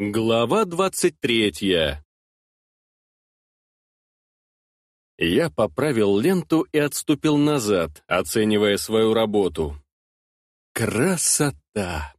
Глава двадцать третья Я поправил ленту и отступил назад, оценивая свою работу. Красота!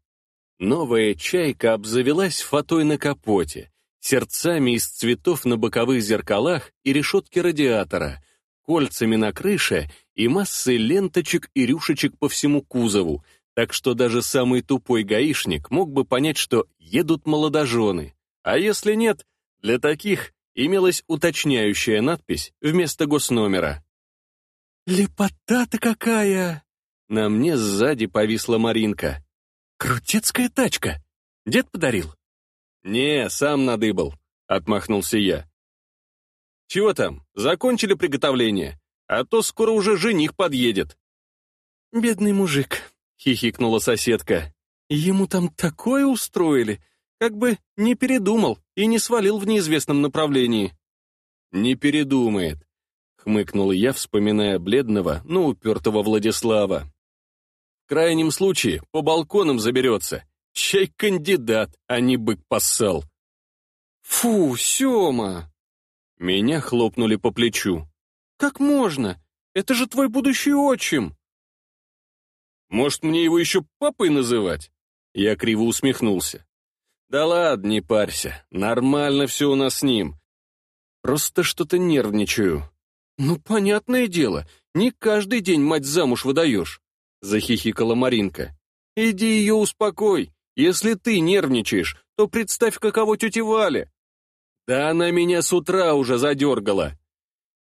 Новая чайка обзавелась фатой на капоте, сердцами из цветов на боковых зеркалах и решетке радиатора, кольцами на крыше и массой ленточек и рюшечек по всему кузову, так что даже самый тупой гаишник мог бы понять, что едут молодожены. А если нет, для таких имелась уточняющая надпись вместо госномера. «Лепота-то какая!» На мне сзади повисла Маринка. «Крутецкая тачка! Дед подарил?» «Не, сам надыбал», — отмахнулся я. «Чего там, закончили приготовление? А то скоро уже жених подъедет». «Бедный мужик», — хихикнула соседка. «Ему там такое устроили, как бы не передумал и не свалил в неизвестном направлении». «Не передумает», — хмыкнул я, вспоминая бледного, но упертого Владислава. «В крайнем случае по балконам заберется. Чай кандидат, а не бык поссал». «Фу, Сема!» Меня хлопнули по плечу. «Как можно? Это же твой будущий отчим!» Может, мне его еще папой называть?» Я криво усмехнулся. «Да ладно, не парься. Нормально все у нас с ним. Просто что-то нервничаю». «Ну, понятное дело, не каждый день мать замуж выдаешь», — захихикала Маринка. «Иди ее успокой. Если ты нервничаешь, то представь, каково тетя Валя». «Да она меня с утра уже задергала».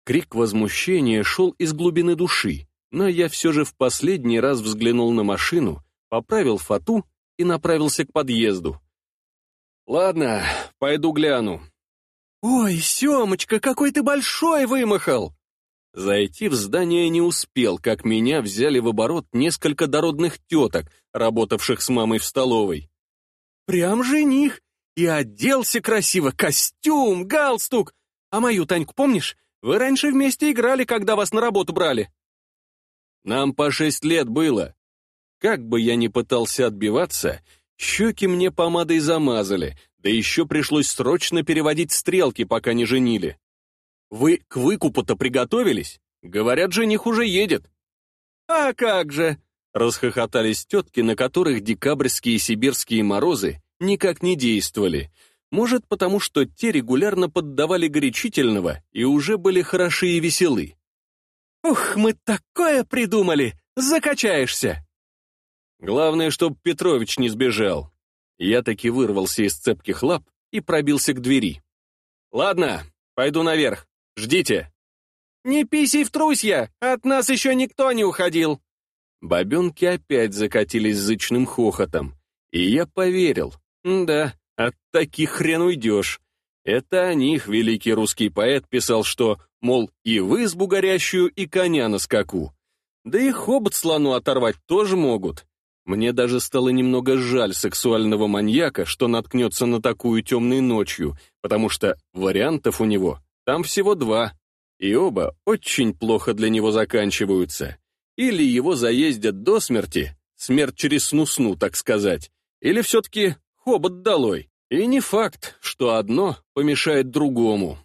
Крик возмущения шел из глубины души но я все же в последний раз взглянул на машину, поправил фату и направился к подъезду. «Ладно, пойду гляну». «Ой, Семочка, какой ты большой вымахал!» Зайти в здание не успел, как меня взяли в оборот несколько дородных теток, работавших с мамой в столовой. «Прям жених! И оделся красиво, костюм, галстук! А мою Таньку помнишь? Вы раньше вместе играли, когда вас на работу брали». Нам по шесть лет было. Как бы я ни пытался отбиваться, щеки мне помадой замазали, да еще пришлось срочно переводить стрелки, пока не женили. Вы к выкупу-то приготовились? Говорят, жених уже едет. А как же? Расхохотались тетки, на которых декабрьские сибирские морозы никак не действовали. Может, потому что те регулярно поддавали горячительного и уже были хороши и веселы. «Ух, мы такое придумали! Закачаешься!» Главное, чтоб Петрович не сбежал. Я таки вырвался из цепких лап и пробился к двери. «Ладно, пойду наверх. Ждите». «Не писей в трусья! От нас еще никто не уходил!» Бабенки опять закатились зычным хохотом. И я поверил. Да, от таких хрен уйдешь. Это о них великий русский поэт писал, что, мол, и вы избу горящую, и коня на скаку. Да и хобот слону оторвать тоже могут. Мне даже стало немного жаль сексуального маньяка, что наткнется на такую темной ночью, потому что вариантов у него там всего два, и оба очень плохо для него заканчиваются. Или его заездят до смерти, смерть через сну-сну, так сказать, или все-таки хобот долой. И не факт, что одно помешает другому.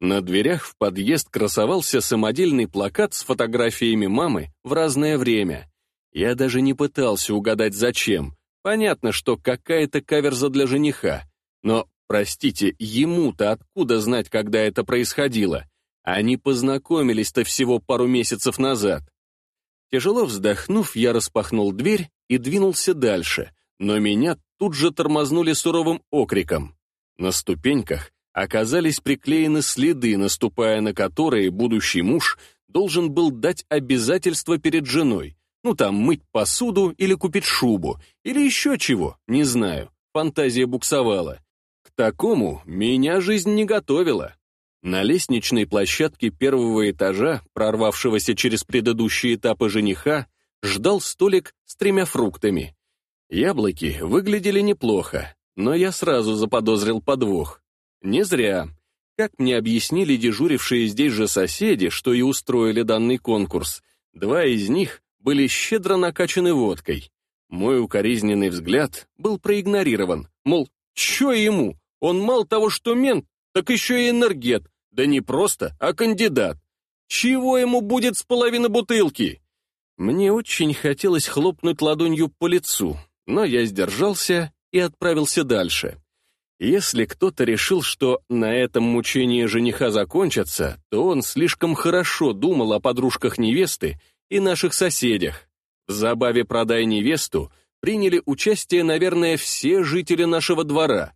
На дверях в подъезд красовался самодельный плакат с фотографиями мамы в разное время. Я даже не пытался угадать зачем. Понятно, что какая-то каверза для жениха. Но, простите, ему-то откуда знать, когда это происходило? Они познакомились-то всего пару месяцев назад. Тяжело вздохнув, я распахнул дверь и двинулся дальше, но меня тут же тормознули суровым окриком. На ступеньках оказались приклеены следы, наступая на которые будущий муж должен был дать обязательство перед женой. Ну там, мыть посуду или купить шубу, или еще чего, не знаю. Фантазия буксовала. К такому меня жизнь не готовила. На лестничной площадке первого этажа, прорвавшегося через предыдущие этапы жениха, ждал столик с тремя фруктами. Яблоки выглядели неплохо, но я сразу заподозрил подвох. Не зря. Как мне объяснили дежурившие здесь же соседи, что и устроили данный конкурс, два из них были щедро накачаны водкой. Мой укоризненный взгляд был проигнорирован, мол, Че ему? Он мало того, что мент, так еще и энергет. Да не просто, а кандидат. Чего ему будет с половины бутылки? Мне очень хотелось хлопнуть ладонью по лицу, но я сдержался и отправился дальше. Если кто-то решил, что на этом мучение жениха закончатся, то он слишком хорошо думал о подружках невесты и наших соседях. В забаве «Продай невесту» приняли участие, наверное, все жители нашего двора.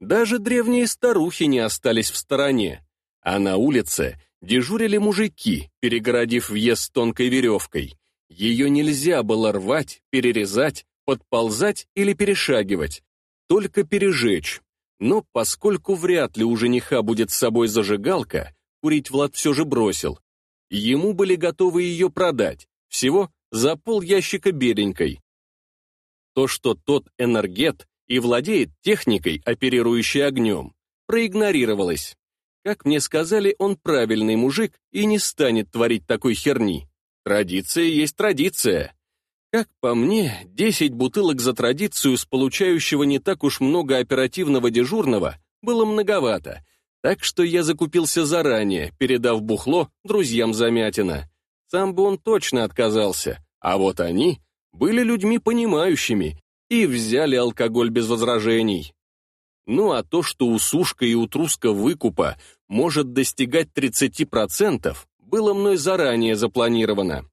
Даже древние старухи не остались в стороне. А на улице дежурили мужики, перегородив въезд тонкой веревкой. Ее нельзя было рвать, перерезать, подползать или перешагивать, только пережечь. Но поскольку вряд ли у жениха будет с собой зажигалка, курить Влад все же бросил. Ему были готовы ее продать, всего за пол ящика беленькой. То, что тот энергет и владеет техникой, оперирующей огнем, проигнорировалось. Как мне сказали, он правильный мужик и не станет творить такой херни. Традиция есть традиция. Как по мне, 10 бутылок за традицию с получающего не так уж много оперативного дежурного было многовато, так что я закупился заранее, передав бухло друзьям Замятина. Сам бы он точно отказался, а вот они были людьми понимающими и взяли алкоголь без возражений. Ну а то, что у Сушка и у Труска выкупа может достигать 30%, было мной заранее запланировано.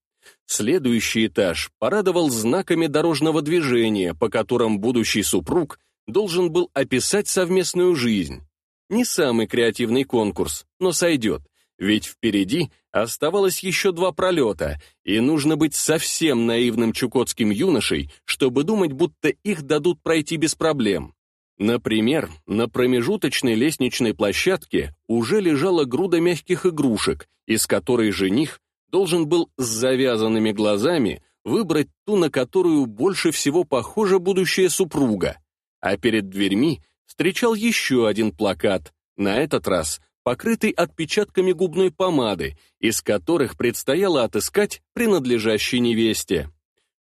Следующий этаж порадовал знаками дорожного движения, по которым будущий супруг должен был описать совместную жизнь. Не самый креативный конкурс, но сойдет, ведь впереди оставалось еще два пролета, и нужно быть совсем наивным чукотским юношей, чтобы думать, будто их дадут пройти без проблем. Например, на промежуточной лестничной площадке уже лежала груда мягких игрушек, из которой жених должен был с завязанными глазами выбрать ту, на которую больше всего похожа будущая супруга. А перед дверьми встречал еще один плакат, на этот раз покрытый отпечатками губной помады, из которых предстояло отыскать принадлежащей невесте.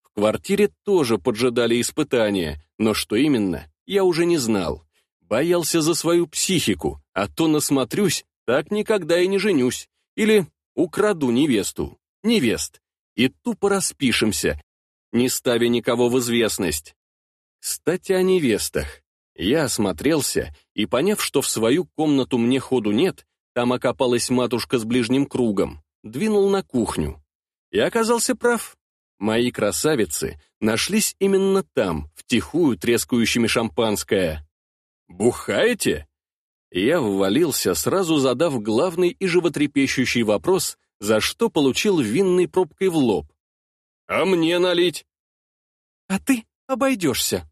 В квартире тоже поджидали испытания, но что именно, я уже не знал. Боялся за свою психику, а то насмотрюсь, так никогда и не женюсь. Или украду невесту, невест, и тупо распишемся, не ставя никого в известность. Кстати, о невестах. Я осмотрелся и, поняв, что в свою комнату мне ходу нет, там окопалась матушка с ближним кругом, двинул на кухню. И оказался прав. Мои красавицы нашлись именно там, втихую трескающими шампанское. «Бухаете?» Я ввалился, сразу задав главный и животрепещущий вопрос, за что получил винной пробкой в лоб. «А мне налить?» «А ты обойдешься».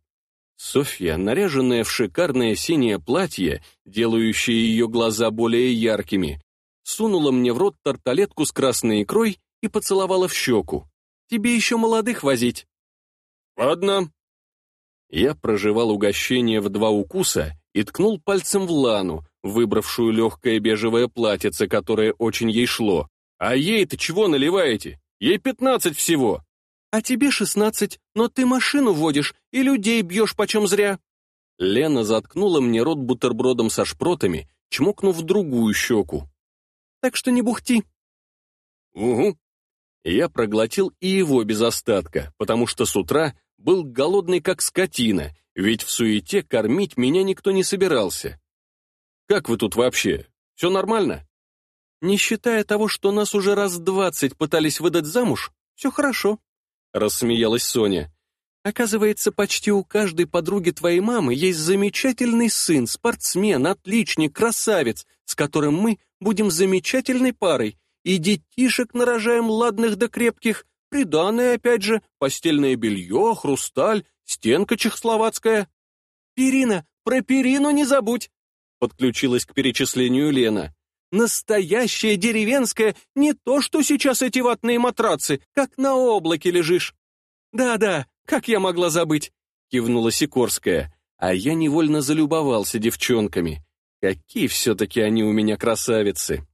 Софья, наряженная в шикарное синее платье, делающее ее глаза более яркими, сунула мне в рот тарталетку с красной икрой и поцеловала в щеку. «Тебе еще молодых возить». «Ладно». Я проживал угощение в два укуса и ткнул пальцем в Лану, выбравшую легкое бежевое платьице, которое очень ей шло. «А ей-то чего наливаете? Ей пятнадцать всего!» «А тебе шестнадцать, но ты машину водишь и людей бьешь почем зря!» Лена заткнула мне рот бутербродом со шпротами, чмокнув другую щеку. «Так что не бухти!» «Угу!» Я проглотил и его без остатка, потому что с утра был голодный как скотина ведь в суете кормить меня никто не собирался. Как вы тут вообще? Все нормально? Не считая того, что нас уже раз двадцать пытались выдать замуж, все хорошо, рассмеялась Соня. Оказывается, почти у каждой подруги твоей мамы есть замечательный сын, спортсмен, отличник, красавец, с которым мы будем замечательной парой, и детишек нарожаем ладных да крепких, приданное опять же, постельное белье, хрусталь, Стенка чехословацкая. Перина, про перину не забудь, подключилась к перечислению Лена. Настоящая деревенская, не то что сейчас эти ватные матрацы, как на облаке лежишь. Да-да, как я могла забыть, кивнула Сикорская, а я невольно залюбовался девчонками. Какие все-таки они у меня красавицы.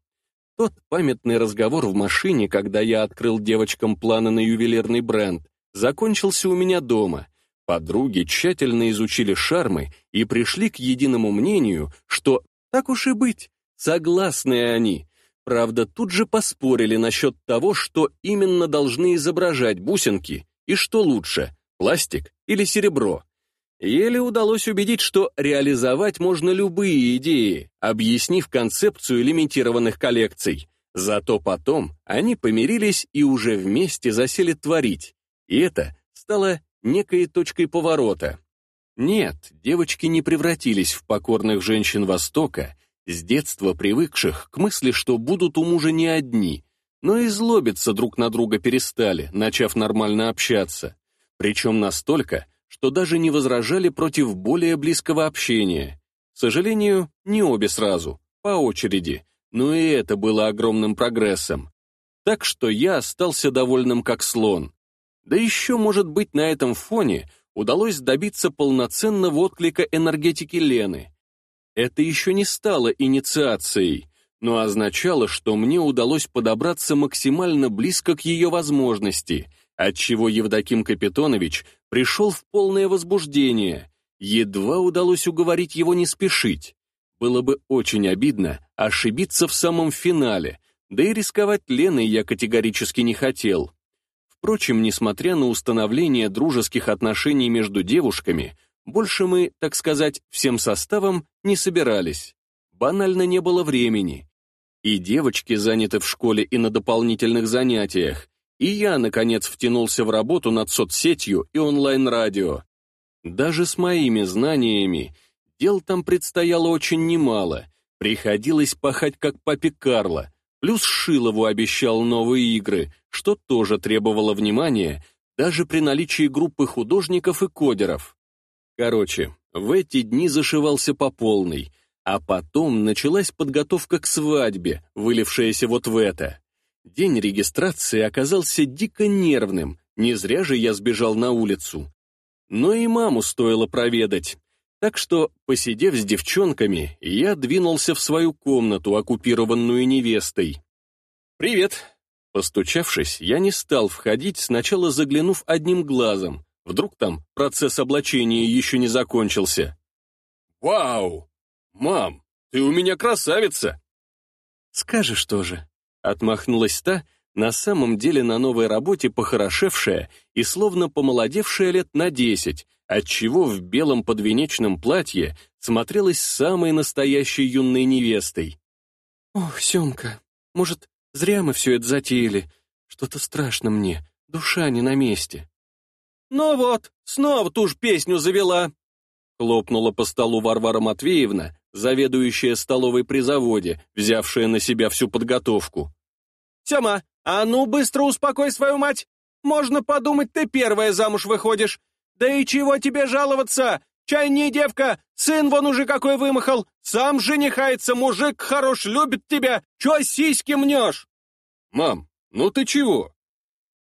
Тот памятный разговор в машине, когда я открыл девочкам планы на ювелирный бренд, закончился у меня дома. Подруги тщательно изучили шармы и пришли к единому мнению, что, так уж и быть, согласны они. Правда, тут же поспорили насчет того, что именно должны изображать бусинки и что лучше, пластик или серебро. Еле удалось убедить, что реализовать можно любые идеи, объяснив концепцию лимитированных коллекций. Зато потом они помирились и уже вместе засели творить. И это стало некой точкой поворота. Нет, девочки не превратились в покорных женщин Востока, с детства привыкших к мысли, что будут у мужа не одни, но и злобиться друг на друга перестали, начав нормально общаться. Причем настолько, что даже не возражали против более близкого общения. К сожалению, не обе сразу, по очереди, но и это было огромным прогрессом. Так что я остался довольным как слон. Да еще, может быть, на этом фоне удалось добиться полноценного отклика энергетики Лены. Это еще не стало инициацией, но означало, что мне удалось подобраться максимально близко к ее возможности — отчего Евдоким Капитонович пришел в полное возбуждение. Едва удалось уговорить его не спешить. Было бы очень обидно ошибиться в самом финале, да и рисковать Леной я категорически не хотел. Впрочем, несмотря на установление дружеских отношений между девушками, больше мы, так сказать, всем составом не собирались. Банально не было времени. И девочки заняты в школе и на дополнительных занятиях, и я, наконец, втянулся в работу над соцсетью и онлайн-радио. Даже с моими знаниями дел там предстояло очень немало. Приходилось пахать как папе Карло, плюс Шилову обещал новые игры, что тоже требовало внимания, даже при наличии группы художников и кодеров. Короче, в эти дни зашивался по полной, а потом началась подготовка к свадьбе, вылившаяся вот в это. День регистрации оказался дико нервным, не зря же я сбежал на улицу. Но и маму стоило проведать. Так что, посидев с девчонками, я двинулся в свою комнату, оккупированную невестой. «Привет!» Постучавшись, я не стал входить, сначала заглянув одним глазом. Вдруг там процесс облачения еще не закончился. «Вау! Мам, ты у меня красавица!» «Скажешь тоже», Отмахнулась та, на самом деле на новой работе похорошевшая и словно помолодевшая лет на десять, отчего в белом подвенечном платье смотрелась самой настоящей юной невестой. «Ох, Семка, может, зря мы все это затеяли? Что-то страшно мне, душа не на месте». «Ну вот, снова ту же песню завела!» Хлопнула по столу Варвара Матвеевна, заведующая столовой при заводе, взявшая на себя всю подготовку. «Тема, а ну быстро успокой свою мать! Можно подумать, ты первая замуж выходишь! Да и чего тебе жаловаться? Чай не девка, сын вон уже какой вымахал, сам женихается, мужик хорош, любит тебя, чё сиськи мнешь?» «Мам, ну ты чего?»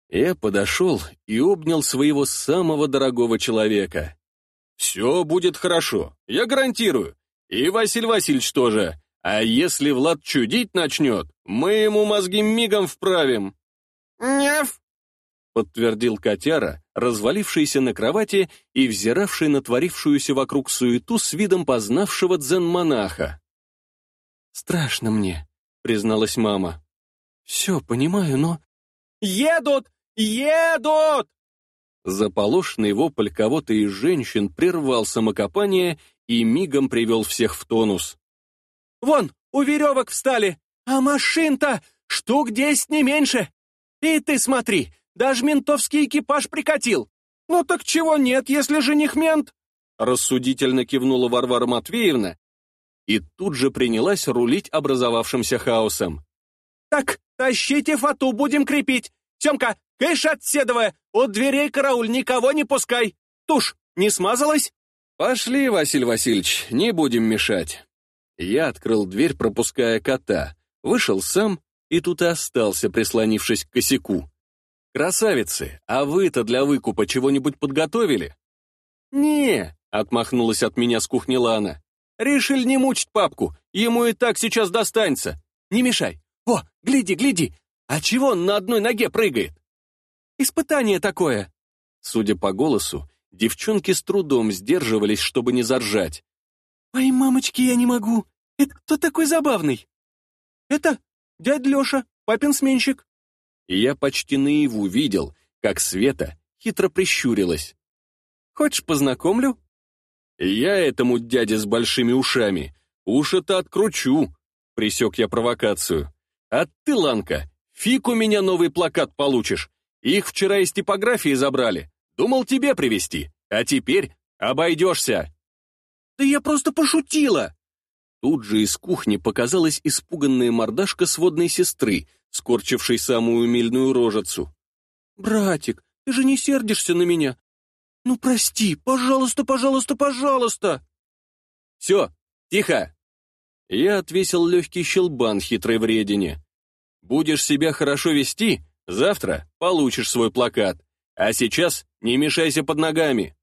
Я подошел и обнял своего самого дорогого человека. «Все будет хорошо, я гарантирую. И Василий Васильевич тоже. А если Влад чудить начнет, мы ему мозги мигом вправим». «Нев!» — подтвердил котяра, развалившийся на кровати и взиравший на творившуюся вокруг суету с видом познавшего дзен-монаха. «Страшно мне», — призналась мама. «Все понимаю, но...» «Едут! Едут!» Заполошный вопль кого-то из женщин прервал самокопание и мигом привел всех в тонус. «Вон, у веревок встали, а машин-то штук десять не меньше. И ты смотри, даже ментовский экипаж прикатил. Ну так чего нет, если жених мент?» Рассудительно кивнула Варвара Матвеевна и тут же принялась рулить образовавшимся хаосом. «Так, тащите фату, будем крепить. Семка, кэш отседовая, от дверей карауль, никого не пускай. Тушь, не смазалась?» «Пошли, Василий Васильевич, не будем мешать». Я открыл дверь, пропуская кота, вышел сам и тут и остался, прислонившись к косяку. «Красавицы, а вы-то для выкупа чего-нибудь подготовили?» «Не», — отмахнулась от меня с кухни Лана. «Решили не мучить папку, ему и так сейчас достанется. Не мешай. О, гляди, гляди, а чего он на одной ноге прыгает?» «Испытание такое». Судя по голосу, Девчонки с трудом сдерживались, чтобы не заржать. «Ой, мамочки, я не могу! Это кто такой забавный?» «Это дядь Леша, папин сменщик». И я почти наяву видел, как Света хитро прищурилась. «Хочешь, познакомлю?» «Я этому дяде с большими ушами уши-то откручу», — присек я провокацию. «А ты, Ланка, фиг у меня новый плакат получишь. Их вчера из типографии забрали. Думал тебе привезти, а теперь обойдешься». «Да я просто пошутила!» Тут же из кухни показалась испуганная мордашка сводной сестры, скорчившей самую умильную рожицу. «Братик, ты же не сердишься на меня? Ну, прости, пожалуйста, пожалуйста, пожалуйста!» «Все, тихо!» Я отвесил легкий щелбан хитрой вредине. «Будешь себя хорошо вести, завтра получишь свой плакат, а сейчас не мешайся под ногами».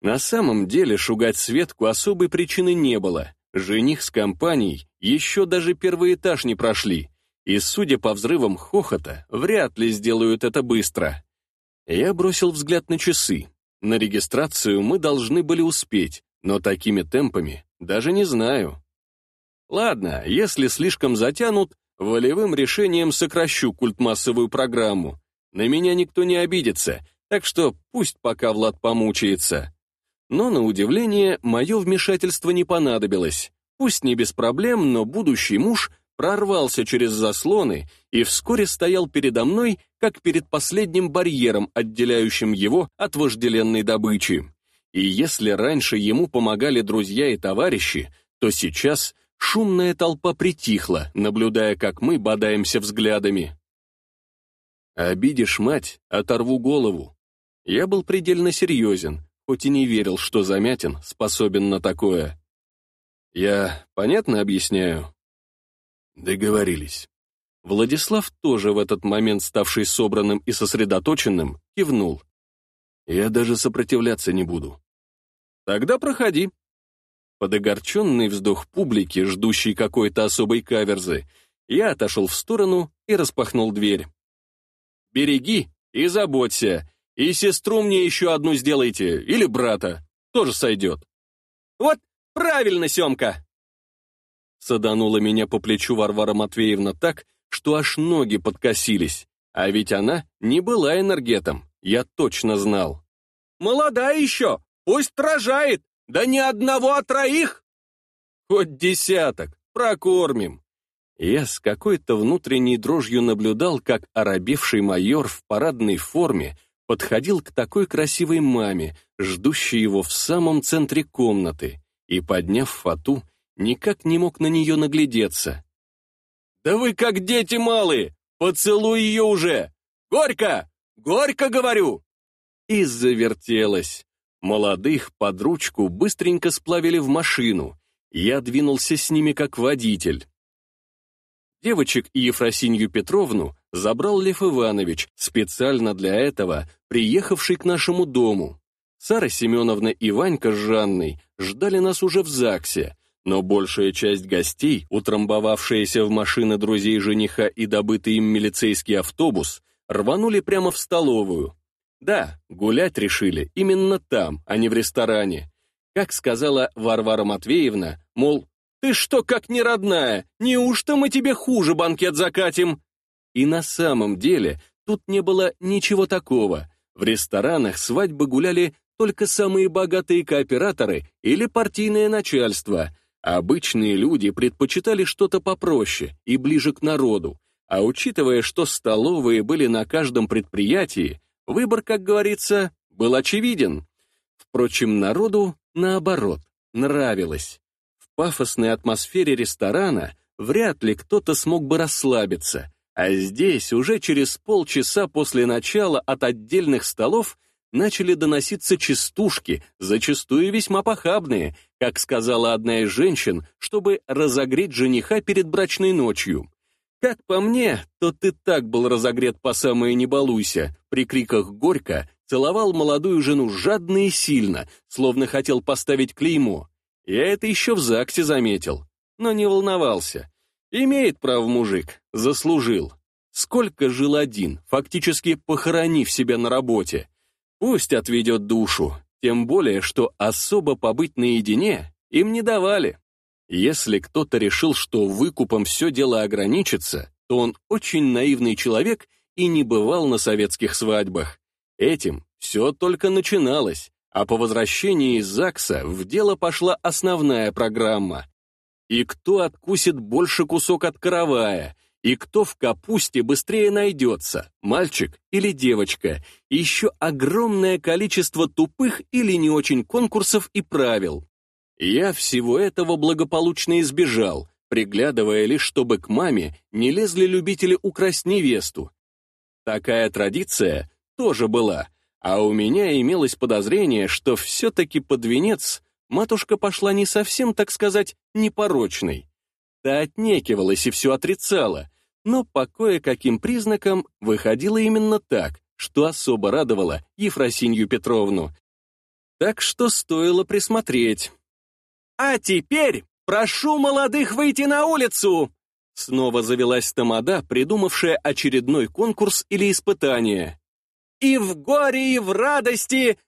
На самом деле шугать Светку особой причины не было. Жених с компанией еще даже первый этаж не прошли, и, судя по взрывам хохота, вряд ли сделают это быстро. Я бросил взгляд на часы. На регистрацию мы должны были успеть, но такими темпами даже не знаю. Ладно, если слишком затянут, волевым решением сокращу культмассовую программу. На меня никто не обидится, так что пусть пока Влад помучается. Но, на удивление, мое вмешательство не понадобилось. Пусть не без проблем, но будущий муж прорвался через заслоны и вскоре стоял передо мной, как перед последним барьером, отделяющим его от вожделенной добычи. И если раньше ему помогали друзья и товарищи, то сейчас шумная толпа притихла, наблюдая, как мы бодаемся взглядами. «Обидишь мать, оторву голову». Я был предельно серьезен, хоть и не верил, что Замятин способен на такое. Я понятно объясняю? Договорились. Владислав, тоже в этот момент ставший собранным и сосредоточенным, кивнул. Я даже сопротивляться не буду. Тогда проходи. Под огорченный вздох публики, ждущий какой-то особой каверзы, я отошел в сторону и распахнул дверь. «Береги и заботься, и сестру мне еще одну сделайте, или брата. Тоже сойдет. Вот правильно, Семка!» Саданула меня по плечу Варвара Матвеевна так, что аж ноги подкосились. А ведь она не была энергетом, я точно знал. «Молодая еще, пусть рожает, да не одного, а троих!» «Хоть десяток, прокормим!» Я с какой-то внутренней дрожью наблюдал, как оробевший майор в парадной форме подходил к такой красивой маме, ждущей его в самом центре комнаты, и, подняв фату, никак не мог на нее наглядеться. «Да вы как дети малые! Поцелуй ее уже! Горько! Горько, говорю!» И завертелась. Молодых под ручку быстренько сплавили в машину. Я двинулся с ними как водитель. Девочек и Ефросинью Петровну забрал Лев Иванович, специально для этого приехавший к нашему дому. Сара Семеновна и Ванька с Жанной ждали нас уже в ЗАГСе, но большая часть гостей, утрамбовавшиеся в машины друзей жениха и добытый им милицейский автобус, рванули прямо в столовую. Да, гулять решили именно там, а не в ресторане. Как сказала Варвара Матвеевна, мол, «Ты что, как не родная? Неужто мы тебе хуже банкет закатим?» И на самом деле тут не было ничего такого. В ресторанах свадьбы гуляли только самые богатые кооператоры или партийное начальство. Обычные люди предпочитали что-то попроще и ближе к народу. А учитывая, что столовые были на каждом предприятии, выбор, как говорится, был очевиден. Впрочем, народу, наоборот, нравилось. В пафосной атмосфере ресторана вряд ли кто-то смог бы расслабиться, а здесь уже через полчаса после начала от отдельных столов начали доноситься частушки, зачастую весьма похабные, как сказала одна из женщин, чтобы разогреть жениха перед брачной ночью. Как по мне, то ты так был разогрет по самое не балуйся, при криках «Горько!» целовал молодую жену жадно и сильно, словно хотел поставить клеймо. Я это еще в ЗАГСе заметил, но не волновался. Имеет право мужик, заслужил. Сколько жил один, фактически похоронив себя на работе. Пусть отведет душу. Тем более, что особо побыть наедине им не давали. Если кто-то решил, что выкупом все дело ограничится, то он очень наивный человек и не бывал на советских свадьбах. Этим все только начиналось, а по возвращении из ЗАГСа в дело пошла основная программа. И кто откусит больше кусок от каравая, и кто в капусте быстрее найдется, мальчик или девочка, и еще огромное количество тупых или не очень конкурсов и правил. Я всего этого благополучно избежал, приглядывая лишь, чтобы к маме не лезли любители украсть невесту. Такая традиция тоже была, а у меня имелось подозрение, что все-таки под венец матушка пошла не совсем, так сказать, непорочной. Та отнекивалась и все отрицала, но по кое-каким признакам выходило именно так, что особо радовало Ефросинью Петровну. Так что стоило присмотреть. «А теперь прошу молодых выйти на улицу!» Снова завелась тамада, придумавшая очередной конкурс или испытание. «И в горе, и в радости!»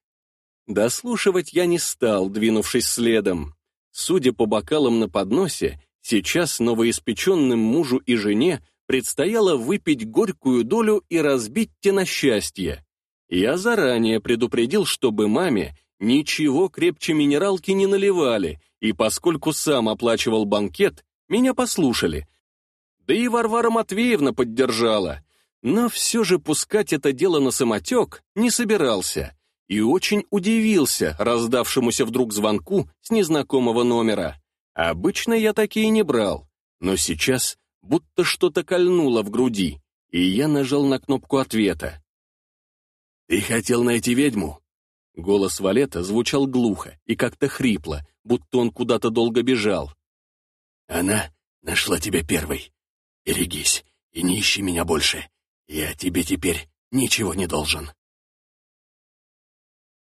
Дослушивать я не стал, двинувшись следом. Судя по бокалам на подносе, сейчас новоиспеченным мужу и жене предстояло выпить горькую долю и разбить те на счастье. Я заранее предупредил, чтобы маме ничего крепче минералки не наливали, и поскольку сам оплачивал банкет, меня послушали. Да и Варвара Матвеевна поддержала. Но все же пускать это дело на самотек не собирался и очень удивился раздавшемуся вдруг звонку с незнакомого номера. Обычно я такие не брал, но сейчас будто что-то кольнуло в груди, и я нажал на кнопку ответа. «Ты хотел найти ведьму?» Голос Валета звучал глухо и как-то хрипло, будто он куда-то долго бежал. «Она нашла тебя первой. Берегись и не ищи меня больше. Я тебе теперь ничего не должен».